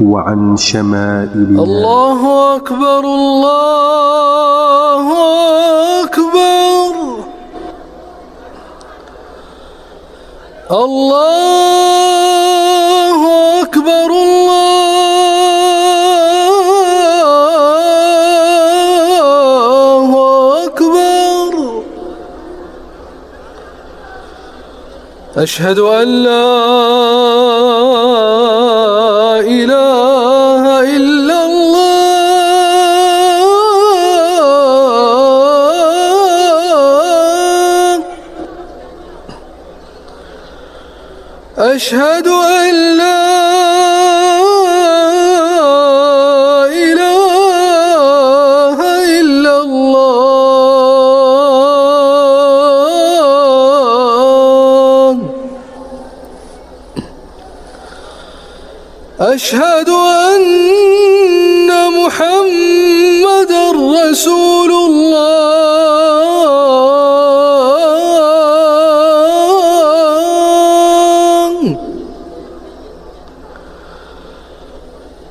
وعن شمائلها الله أكبر الله أكبر الله أكبر الله أكبر أشهد أن لا أشهد أن لا إله إلا الله. أشهد أن محمد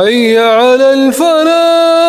حي على الفلاح.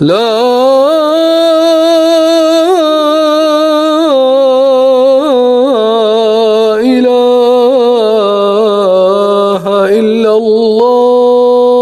لا الہ الا اللہ